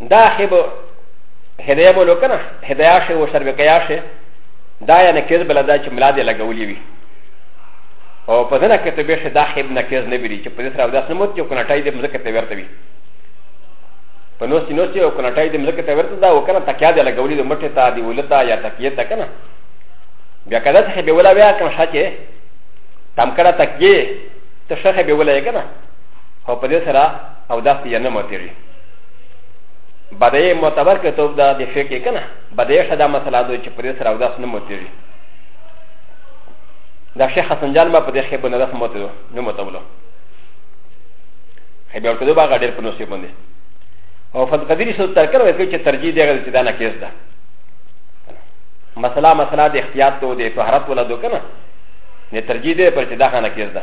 دا خب هدايه بولو کنه هدايه شي و شربکايا شي دا یا نکیز بل دا چې ملا دې لګولې وي او په دې نه کې ته به شي دا خب نکیز نه بری چې په دې سره او داس نه موت چې کنه ټای دې مزه کې ته ورته وي په نو سينو سي او کنه ټای دې مزه کې ته ورته دا او کنه تکیا دې لګولې د مټه تا دی ولتا یا تکیه تا کنه بیا کله ته به ولا بیا کنه شاته تم کړه تکیه ته شخه به ولا یې کنه او په دې سره او داس یې نه موتېږي بدای معتبر کتاب دا د فقه کنه بدای شدا مسله دوی چې په دې سره او داس نه موتېږي دا شیخ حسن جان ما په دې خېبه نه داس موتېدو نه موتولو خېبه ورته دوی باغ ډېر په نوسې باندې او فضل قدیر سو تر کړو چې ترجیح دی چې دا نه کېس ده مسله مسله د احتیاط ته د طهارت ولا دو کنه نه ترجیح دی پر چې دا خانه کېس ده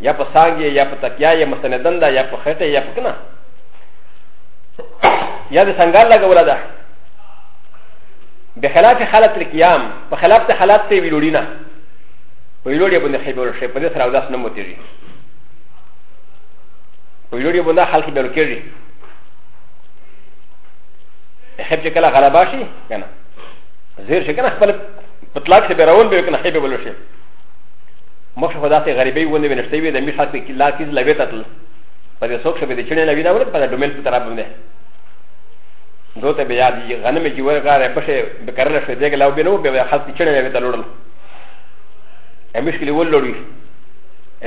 یا په سانګې یا په تکیا یا مستندن ده یا په خټه یا په کنه یا د سنګال لګوله ده بخلاف حالت القيام په خلاف ته حالت ته ویلوړي نه په ویلوړي باندې خیبر شي په دې سره اوداس نه موتېږي په ویلوړي باندې حال خیبر کېږي خیب چې کله غلبا شي کنه زیر شي کنه خپل پتلاک ته به راول به کنه خیبر ولوشي مخ خو داسې غریبې ونه وینې شته وي د میش حق کې لا کیز لوي تل په دې څوک شبې د چړې لوي نه ول په ډومل په طرف باندې دوی ته بیا دی غنم چې ورغاره په شی به کرل شي دغه لاو به نو به خاص چړې لوي ته لوړل امیش کې ول لوړی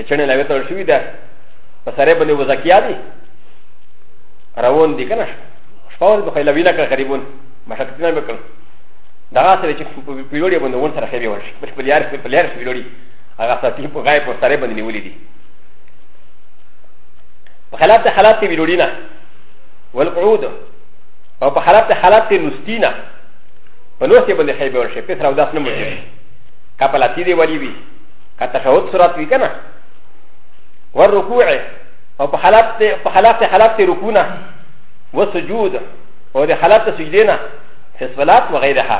چړې لوي ته شوی ده په سره باندې وزکیا دي روان دي کنه شپاول به خلوی نه کړ غریبون مشکتنه به کړ دا سره چې په پیوړې باندې ون سره خېبي ورشي مش پلیار سپی پلیار سپی لوری هغه ساتي په غای په سره باندې نیولې دي په خلاف ته حالات کې ویلوړي نه والقعود او په خلاف ته حالات کې نستی نه په نو سي باندې خیبه ورشي په سره او داس نه مرشي کپلا تی دی ولی وی کته شهود سرات وی کنه ور رکوع او په خلاف ته په خلاف ته خلاف ته رکوع نه وسجود او د خلاف ته سجدې نه فسفلات وغيرها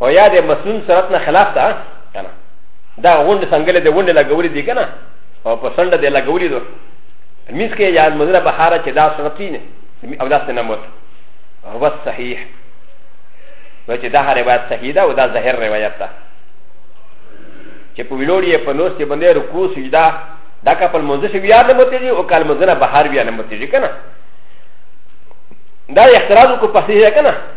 او یا د مسنون سرت نه خلاف ده کنه دا غونډه څنګه له غونډه لګولې دي کنه او په سنډه د لګولې دو میس کې یا مزره بهاره چې دا سرتي نه او دا څه نه موت هو صحیح و چې دا روایت صحیح ده او دا ظاهر روایت ده چې په ویلوړي په نوس کې باندې رکوع سجدا دا کا په منځ کې بیا نه موت دي او کال مزنه بهار بیا نه موت دي کنه دا اختراض کو پسې کنه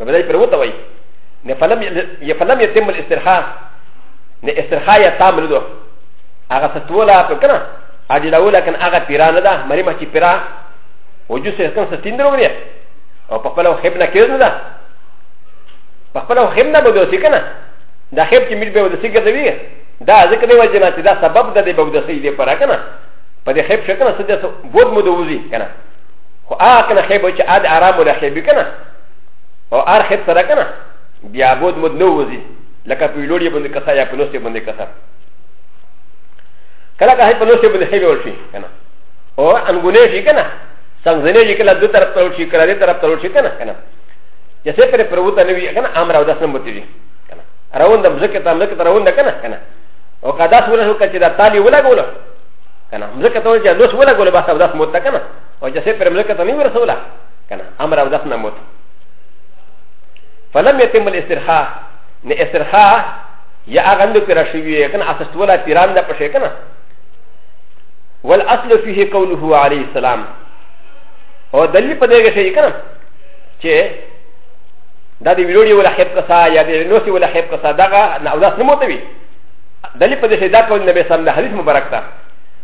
نو بدای پر وته وای نه فلم ی فلم یتم الاسترخاء نه استرخاء یا تام نه دو هغه ستولا په کنه اجل اولا کن هغه پیرا نه ده مری ما چې پیرا وجو سه کن ستین درو نه او په خپل خیب نه کېز نه ده په خپل خیب نه بده وسی کنه دا خیب چې مل به ودسی ګرځوي دا ځکه دی وجه نه چې دا سبب ده د بودسی دی پر کنه په دې خیب شکنه سده بود مو دوزی کنه خو هغه کنه خیب چې اد آرام ولا خیب کنه او ار خط سره کنه بیا بود مد نو وزي لکه په لوري باندې کسا یا په نوسه باندې کسا کله کله په نوسه باندې هي ورشي کنه او انګونه شي کنه څنګه نه کله د طرف ته ورشي کله د طرف ته ورشي کنه کنه چې څه پر پروت نه وي کنه امر او داس نه متي کنه راوند مزکه ته مزکه راوند کنه کنه او کدا سره هو کچې دا تالي ولګول کنه مزکه ته چې نوس ولګول بس او داس مت کنه او چې څه پر مزکه ته نه ورسوله کنه امر او دفن موت فلم يتم الاسترخاء نه استرخاء یا اغند پیرا شوی کنه اسست ولا پیران دا پشه کنه والاصل فيه قوله عليه السلام او دلیل په دې کې شي کنه چې دا دی ویډیو ولا خپ کسا یا دی نوسی ولا خپ کسا دا نه اوداس نه موتوي دلیل په دې شي دا کول نبی صلی الله علیه وسلم حدیث مبارک ته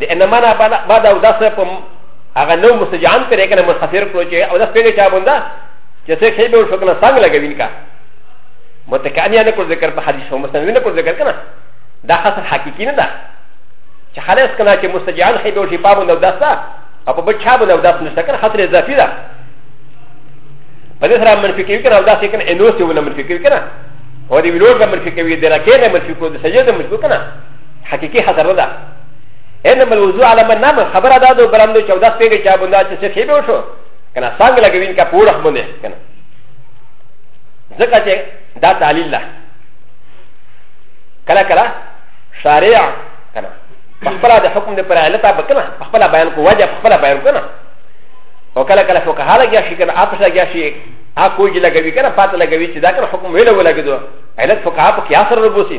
د انما نه بعد او داس په هغه نو مستجان پر کنه مسافر کړو چې او داس پیګه چا بوندا چې څه خې به شو کنه څنګه لګوین کا متکانی نه کو ذکر په حدیث او مسند نه کو ذکر کنه دا خاص حقیقی نه ده چې خلاص کنه چې مستجان خې به شي پابو نو داس او په بچا بو نو داس نشته کنه خاطر اضافي ده په دې سره منفي کوي کنه او داس کنه انوس یو نه منفي کوي کنه و د ویلوړ د مرفي کوي د راکې نه مرفي کوي د سجده مرفي کوي کنه حقيقي حضر ده انما الوضوء على من نام خبر ادا دو برام دو چوداس پیگه چا بندا چه سخی بیو شو کنا سانگ لگوین کا پورخ بنده کنا ذکا چه دا تعلیل لہ کلا کلا شارع کنا پخپلا دا حکم دا پر علتا بکنا پخپلا بیان کو وجہ پخپلا بیان کنا او کلا کلا فقها لگیا شی کنا آپس لگیا شی آ کوئی جی لگوی کنا پات لگوی چی دا کنا حکم ویلو لگی دو علت فقها پا کیا سر ربوسی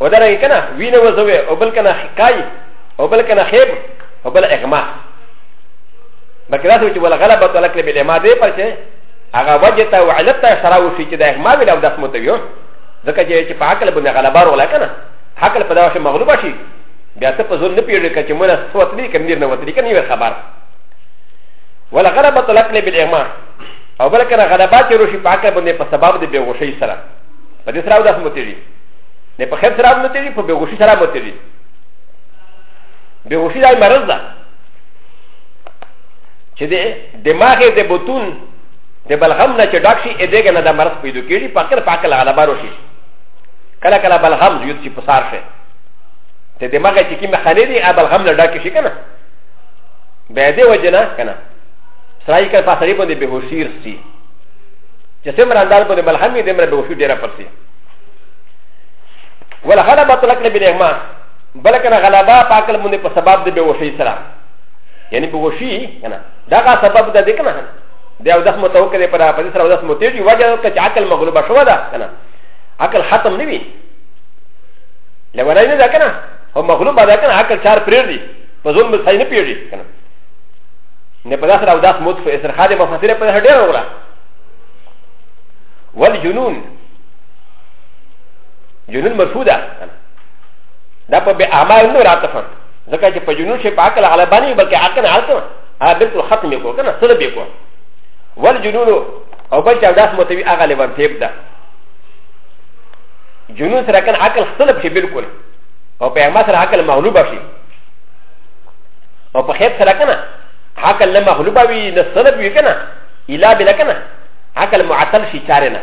و دارنګ کنه وینه وزوي او بل کنه خکای او بل کنه خیب او بل اغما بلکې دا چې ولا غلبت ولا کړې بل ما دې پر چې هغه وجه ته او علت ته سره وشي چې د اغما ویل او داس متویو ځکه چې په عقل باندې غلبه ولا کنه عقل په دا شی مغلوب شي بیا ته په ځون نه پیړې کچې مونږ سوت نه کم دیر نه وتلی کنه یو خبر ولا غلبت ولا کړې بل اغما او بل کنه غلبات چې روشي په عقل باندې په سبب د بیغوشي سره په دې سره او داس متویو نه په خیر سره مو تیری په بیهوشی سره مو تیری بیهوشی دای مرض ده چې د دماغ د بوتون د بلغم نه چې ډاک شي ا دېګه نه د مرض پیدا کیږي په خپل پاکل غلبه وشي کله کله بلغم یوت چې پسار شي ته دماغ چې کی مخانه دي ا بلغم نه ډاک شي کنه به دې وجنه کنه سړی کله په سړی باندې بیهوشی رسی چې سمرا انداز باندې بلغم یې دمر بیهوشی ډیره پرسي ولا غلبه تلك نبي نعمه بلکې نه غلبه پاکل مونږ په سبب د بوشي سره یعنی بوشي کنه دا کا سبب د دې کنه دا او داس متوکل پر په دې سره او داس متېږي وجه ته چې عقل مغلوبه شو دا کنه عقل ختم نه وي لورای نه دا کنه او مغلوبه دا کنه عقل چار پرې دي په ظلم ځای نه پیږي کنه نه په داس او داس موت په اسره خاله مفسره په هډه وره والجنون جنون مرفوع ده دا په به اعمال نو راتفن ځکه چې په جنون شي په عقل غلباني بلکې عقل عقل کنه هغه بالکل ختم یې کو کنه سره به کو ول جنون او بل چې داس متوي هغه لور تیب ده جنون سره کنه عقل خپل شي بالکل او په اعمال سره عقل مغلوب شي او په خیب سره کنه عقل نه مغلوب وي نه سره وي کنه الا بلا کنه عقل معطل شي چاره نه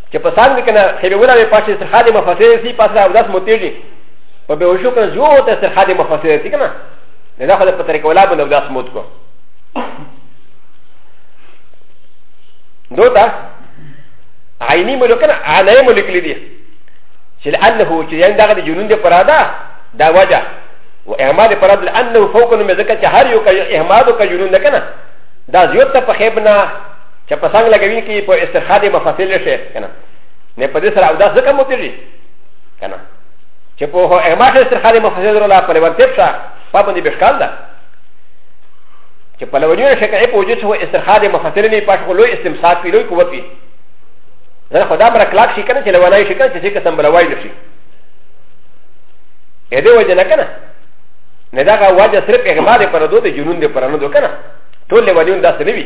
چې په سان دې کنه خېبه ولا به پاتې سر خادم مفسر سي پاسه او داس موتېږي په به وشو کنه جو ته سر خادم مفسر سي کنه نه دا خو په طریقه ولا به داس موت کو دوتا عيني ملكنا عيني ملك لدي لأنه يعني دغه جنون دي پرادا دا وجه واعمال پراد لأنه فوق من ذكر هر يو كا اعمال كا جنون دكنا دا زيوت پخيبنا چې په څنګه لګوي کې په استرخا دې مفاصل شي کنه نه په دې سره او دا ځکه مو تیږي کنه چې په هو اما چې استرخا دې مفاصل ولا په لورتیب شه په باندې بشکال ده چې په لوري شي کې په وجود هو استرخا دې مفاصل نه پښ کو لوی استمساک وی لوی قوت وی دا خدا پر کلاک شي کنه چې لوړای شي کنه چې څه قسم بلوای نشي ا دې وجه نه کنه نه دا وجه صرف اغما دې پر دوه جنون دې پر نه دوه کنه ټول لوړیون داسې نه وي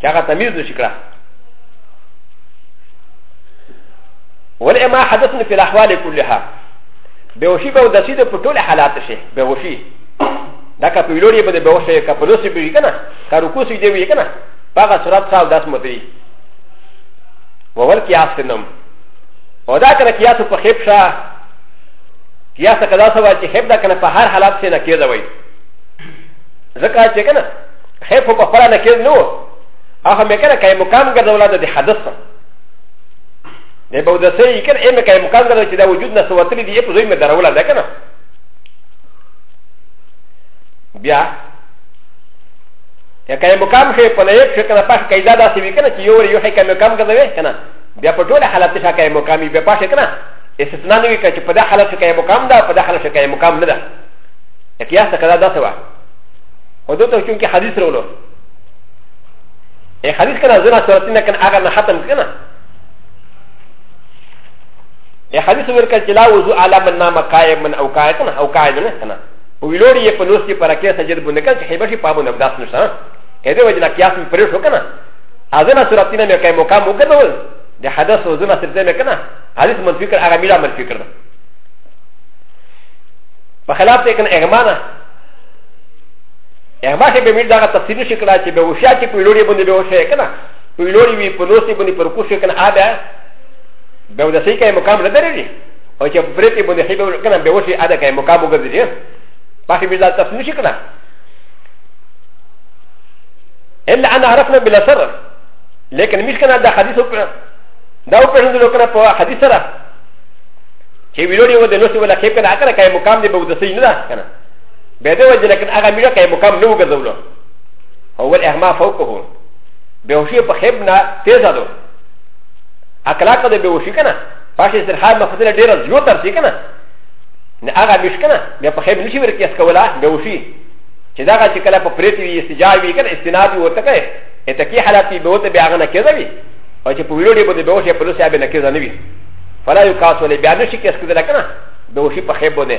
چې هغه تمیز نشي کړه ولې ما حدثني في الاحوال كلها بوشي به د سید په ټول حالات شي بوشي دا که په لوري باندې بوشي که په لوسي به کنه که رکوع سي دی وی کنه هغه صورت صاحب داس متي وول قیاس نم او دا کنه قیاس په خیب شه قیاس کدا سوا چې خیب دا کنه په هر حالات سره نه کېدوي ځکه چې کنه هي خو په خپله نه کېد نو هغه مې کنه کای مقام ګرځولا د حدث سره د به د سې یې کنه اې مې کای مقام ګرځول چې دا وجود نه سوتلی دی په دوی مې درولا ده کنه بیا یا کای مقام شي په لایق شي کنه پاش قاعده داسې وی کنه چې یو یو هي کای مقام ګرځوي کنه بیا په ټوله حالت شي کای مقامي بیا پاش کنه استثناء نه وی کنه چې په داخله شي کای مقام ده په داخله شي کای مقام نه ده کیا څه کړه داسې وایي و د ته چونکې حدیث رولو ای حدیث کنه زنا سورتین کنه هغه نه ختم کنه ای حدیث ورکه چې لا وضو علی من نام قائم من او قائم کنه او قائم نه کنه په ویلوړي یې په نوس کې پر کې سجد باندې کنه چې هیبه شي پابو نه داس نشته اې دې وجه نه قیاس مې پرې شو کنه ازنا سورتین مې کای مقام وګدول د حدث و زنا سرته مې کنه حدیث منفی کړ هغه میرا منفی کړ په خلاف ته کنه اغمانه ا ما شي به مين دا تفسير نشي کړا چې به وشا چې په لوري باندې به وشا کنه په لوري وي په نوسي باندې پر کوشش کنه ا ده به د سې کې مقام نه درېږي او چې برېتي باندې هي به کنه به وشي ا ده کې مقام وګرځي ما شي به دا تفسير نشي کړا الا انا عرفنا بلا سر لكن مش كان هذا حديث دا و پرند لو کنه په حدیث سره چې ویلوړي و د نوسي ولا خېپ کنه اکره کای مقام دی به ودسې نه ده کنه به د وجه لکن هغه میړه کې مقام نه وګرځولو هو الاهما فوقه به وشي په خیب نه تیز ده اخلاق د به وشي کنه پاشي سر حال مخزله ډیره زیو تر څه کنه نه هغه مش کنه بیا په خیب نشي ورکی اس کولا به وشي چې دا چې کله په پریتی وي استجاب وي کنه استناد وي ورته کوي اته کې حالات به وته بیا غنه کېږي او چې په ویډیو دی باندې به وشي په لوسه به نه کېږي نه وي فلا یو کاس ولې بیا نشي کې اس کولا کنه به وشي په خیب باندې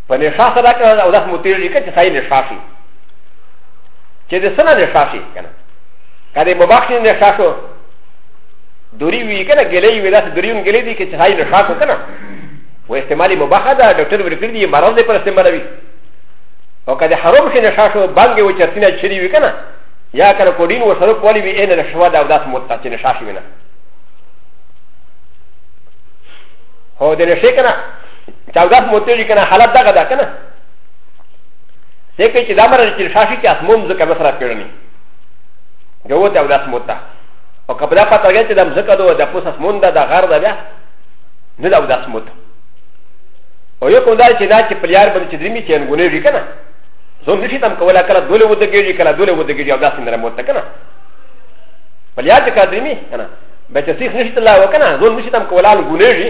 په نشا سره که او داس متیر شي که چې سړی نشا شي چې د سنه نشا شي که نه که د مباح شي نشا شو دوری وي که نه ګلې وي داسې دوری هم ګلې دي که چې سړی نشا شو که نه و استعمالي مباح ده ډاکټر ورکړي دي مرض دی پر استعمالوي او که د حرام شي نشا شو بانګې و چرتینه چري وي که نه یا که نه کوډین و سره کولی وي اینه نشوا ده او داس متیر چې نشا شي وي نه هو د نشې که نه چې اوداس مو تېږي کنه حالت دغه ده کنه ځکه چې دا مرض چې شاشي کې اسموم ځکه نه سره پیړني جو ته اوداس مو ته او کبدا پته لګی چې د مځکه دوه د پوس اسمون ده د غر ده بیا نه د اوداس مو ته او یو کوم دا چې دا چې پلیار باندې چې درمي چې انګونې وی کنه زه نشي تم کولا کله دوله ودګېږي کله دوله ودګېږي اوداس نه مو ته کنه پلیار چې کادرمي کنه بچ سیخ نشي تلا وکنه زه نشي تم کولا انګونې وی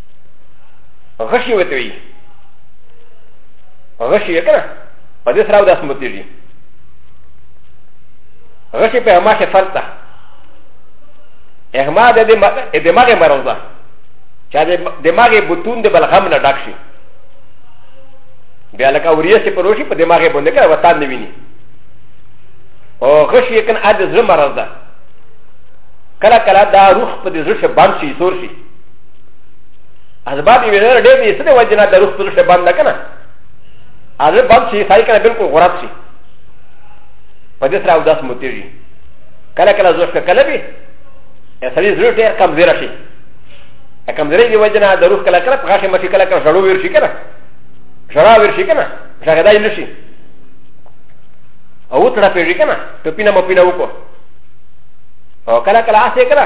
غشي وته وي غشي یې کنه په دې سره او داس متېږي غشي په ما کې فرق ده اغما د دماغ مرض ده چې د دماغ بوتون د بلغم نه ډک شي بیا لکه اوریا چې په روشي په دماغ باندې کړه وطن نه ویني او غشي یې کنه د زړه مرض ده کله کله دا روح په دې زړه باندې شي سور شي از بعد یې ویل ډېر یې څه دی وجه نه د روح پوزیشن بند ده که نه هغه بند شي سړی که نه بلکل غراب شي په دې سره اوداس مو تېږي کله کله زوښ که کله وي سړی زړه ډېر کمزوری شي کمزوری دی وجه نه د روح کله کله په غاښې مټي کله کله ژړو ویر شي که نه ژړا ویر شي که نه ژړېدا یې نه شي او وتړه پېږي که نه ټوپینه مپینه وکړو او کله کله هسې که نه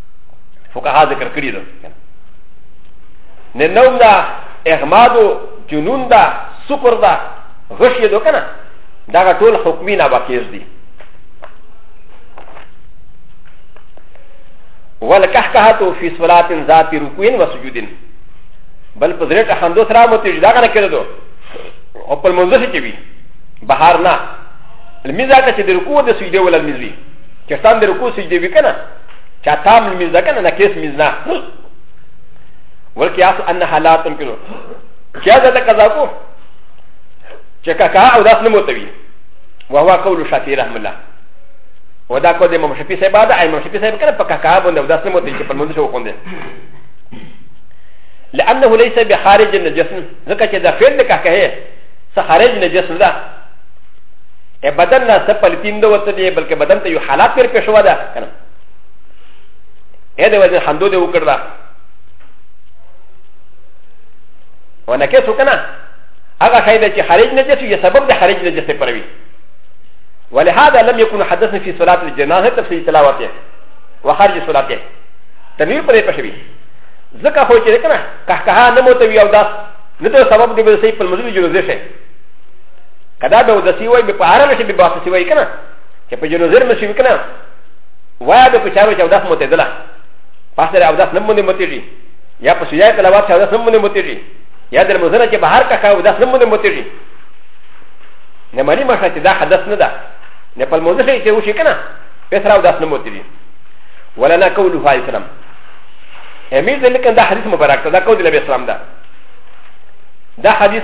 فقها ذکر کړی ده نه نوم دا اغماد جنون دا سکر دا غشی دو کنه دا ټول حکمی نه واقعیز دي ولکحکحت فی صلات ذات رکوع و سجود بل په درې ټخندو سره مو تجدا کنه کړو او په منځ کې وی بهار نه لمزه کې د رکوع د سجده ول لمزوي چې ستان د رکوع سجده وی کنه چا تام لمز ده کنه نکیس مز نه ولکه اصل ان حالات کلو چا ده ده قضا کو چا کاکا او داس نمو توی وهو قول شافعی رحم الله ودا کو ده امام شافعی صاحب ده امام شافعی صاحب کنه پکا کا بنده داس نمو توی چې په منځ شو کنده لانه ليس بخارج النجس ځکه چې دا فعل ده کاکه سخارج نجس ده ا بدن نه څه پلتین ده وته دی بلکې بدن ته یو حالات پر پیښ ودا کنه ا دې وجه حمدو دې وکړه ونه کې څه کنه هغه شی چې خارج نه جسي یا سبب د خارج نه جسي پروي ولهذا لم يكن حدثنا في صلاه الجنازه تفسير تلاوته وخارج صلاته تنوير پر پیښ وی ځکه خو چې کنه که که نه مو ته یو داس نه ته سبب دې به سي په مزل جوړ ځشه که دا به اودسي وای به په هره مشي به باسسي وای که نه چې په جنوزر مشي وي که نه وایه به په چارو چې اودس متېدله پس سره اودس نه مونې متېږي یا په سجای تلاوات چې اودس نه مونې متېږي یا د لمونځ نه چې بهر کا خا اودس نه مونې متېږي نه مالي مشه چې دا حدث نه ده نه په لمونځ شي چې وشي که نه په سره اودس نه متېږي ولا نه قوله عليه السلام امیر ذلك ان دا حدیث مبارک ده دا قول نبی اسلام ده دا حدیث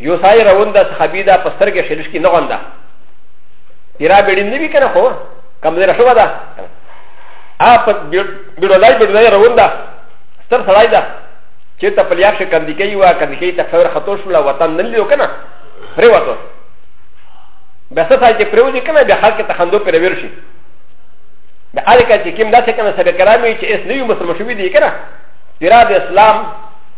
یو سای روان دا صحابی دا پستر کې شلش کې نه غوندا پیرا بیډین نه وی کنه خو کم زره شو دا ا په بیډو لای بیډو لای روان دا ستر سړای دا چې ته په لیاف شکم دی کوي وا کدی کوي ته خبر خطو شو لا وطن نه لیو کنه پرې وته بس سای چې پرو دي کنه به خلک ته خندو پر ور شي د اړ کې چې کوم داسې کنه سره کرامي چې اس نه یو مسلمان شوی دی کنه پیرا د اسلام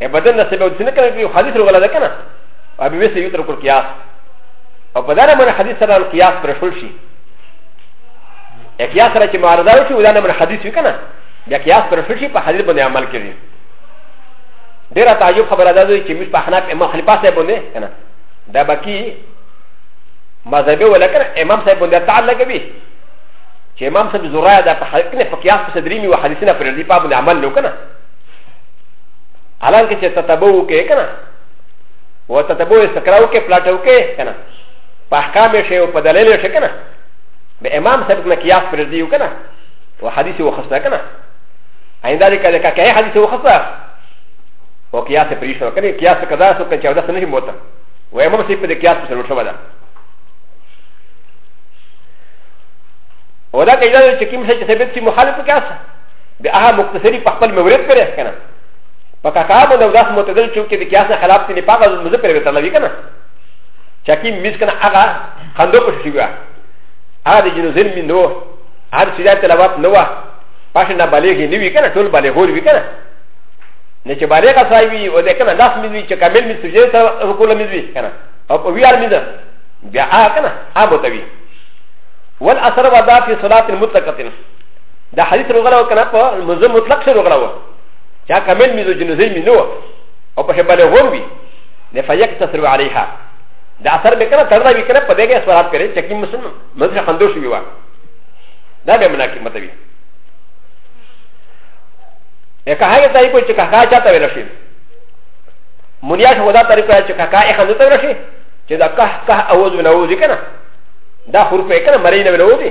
ا بدن نه سبب څه نه کوي یو حدیث وروغلا ده کنه او به وسه یو تر کول قیاس او په دغه من حدیث سره قیاس پر شول شي قیاس سره چې معارضه وشي ودا نه من حدیث وی کنه بیا قیاس پر شول شي په حدیث باندې عمل کوي ډیره تعجب خبره ده چې موږ په حناف امام خلیفہ صاحب باندې کنه دا باقی مذهبي ولکن امام صاحب باندې تعالی کوي چې امام صاحب زرایا دا په حقیقت نه په قیاس په صدري می و حدیثنا پر دې په باندې عمل نو کنه حالانکه چې تتبع وکړي که نه و تتبع استقرا وکړي پلاټ وکړي که نه په احکام یې شي او په دلیل یې شي که نه به امام صاحب نه قیاس پر دی که نه و حدیث وخصه که نه اینده دې کله که حدیث وخصه او قیاس پر شو کنه قیاس کذا سو کنه چاوده سنه موته و امام صاحب په قیاس پر شو ودا ودا کله چې کوم څه چې ثابت شي مخالف قیاس بیا هغه مختصری په خپل مورد پر اس کنه په کاکا باندې او داس معتدل چې کې د قیاس نه خلاف تنه پاګه مزه پر وته لوي کنه چې کی مس کنه هغه خندو په شي ویا هغه د جنو زین مندو هر سیدا تلاوت نو وا پښه نه بالغ نه وی کنه ټول بالغ هول وی کنه نه چې بالغ اسای وی او د کنه داس مې وی چې کامل مې سجده ته رکوع مې وی کنه او په ویار مې ده بیا هغه کنه هغه ته وی والاثر ودا فی صلاه المطلقه دا حدیث روغلا و کنه په مزه مطلق سره روغلا و چا کمل میزو جنزی می نو او په هبل هون وی نه فیک تسرو علیها دا اثر به کنه تردا وی کنه په دغه سوالات کرے چکی مسلم مزه خندوش وی وا دا به منا کی متوی ا که هغه ځای په چې کاکا چاته ویل شي مونیاش ودا طریقه چې کاکا یې خندو ته ویل شي چې دا که که اوز ونوځي کنه دا حروف یې کنه مری نه ونوځي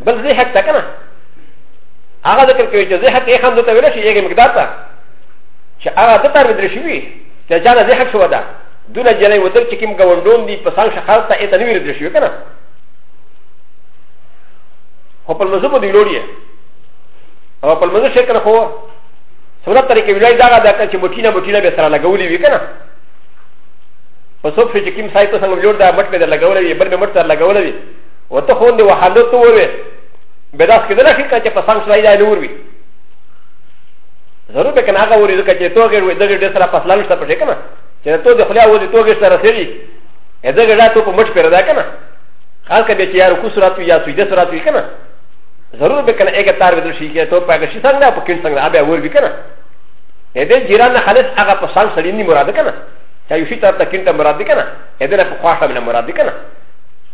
بل زه حق تا کنه هغه ذکر کوي چې زه حق یې خان دته ویل شي یو مقدار ته چې هغه د تر ودر شي وي چې جانه زه حق شو ده دونه جنې ودل چې کوم ګوندون دي په سان شخص ته اته نیو ودر شي کنه هو په مزه باندې لوري او په مزه شي کنه خو سره طریقې ویلای دا ده چې مټینه مټینه به سره لګولې وي کنه په څوک چې کوم سایت څنګه جوړ دا مټ به لګولې وي بل به مټ سره لګولې وي و ته خو دې وحدت ته ووې به داس کېدل شي که چې په سم سړی دا نور وي ضرور به کنه هغه ورې ځکه چې توګې وې دغه ډېر سره پسلا نشته پټې کنه چې ته دې خلیا و دې توګې سره سړي دغه ډا ته په مټ پیردا کنه خاص کبه چې یار کو سرات یا سویده سرات وی کنه ضرور به کنه هغه تار بدل شي کې ته په هغه شي څنګه په کین څنګه ابه ور وی کنه دې جیران خالص هغه په سال سړی نه مراد کنه چې یو شي تر تکین ته مراد کنه دې نه په خواصه نه مراد کنه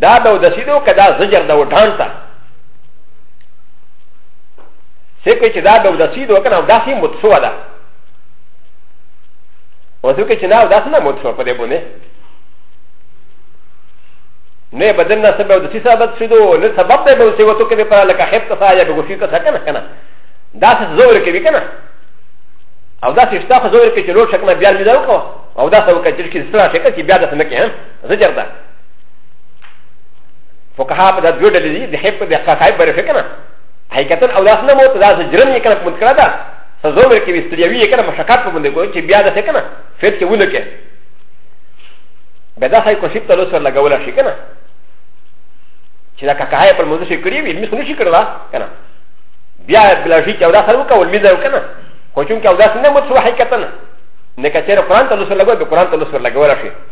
دا به ودسي دو که دا زجر دا وټان تا سکه چې دا به ودسي دو کنه دا سي متسو ده او ځکه چې نه دا څنګه متسو په دې بونه نه بدن نه سبب ودسي سبب سي دو نه سبب به ودسي وته کې په لکه خپ ته یا به ګوشي ته کنه کنه دا څه زور کې وی کنه او دا څه شته خو زور کې چې لوټ شکنه بیا مې دا وکړه او دا څه وکړه چې ستاسو شکه چې بیا دا څه نه کې زجر ده فقها په دا دوه ډلې دي د حیب د قصایب بره فکر نه حقیقتا او داس نه مو ته دا زجرن یې کنه مت کړه دا سزو مر کې وستریوی یې کنه مشقات په باندې کوي چې بیا د فکر نه فیت کې ونه کې به دا ځای کو سیب ته لوسر لګول شي کنه چې دا کاکای پر موضوع شي کړی وي مې څه نشي کړلا کنه بیا بلا شي چې او دا سره وکول مې دا کنه خو چون کې او داس نه مو ته حقیقتا نه کچېره قران ته لوسر لګول به قران ته لوسر لګول شي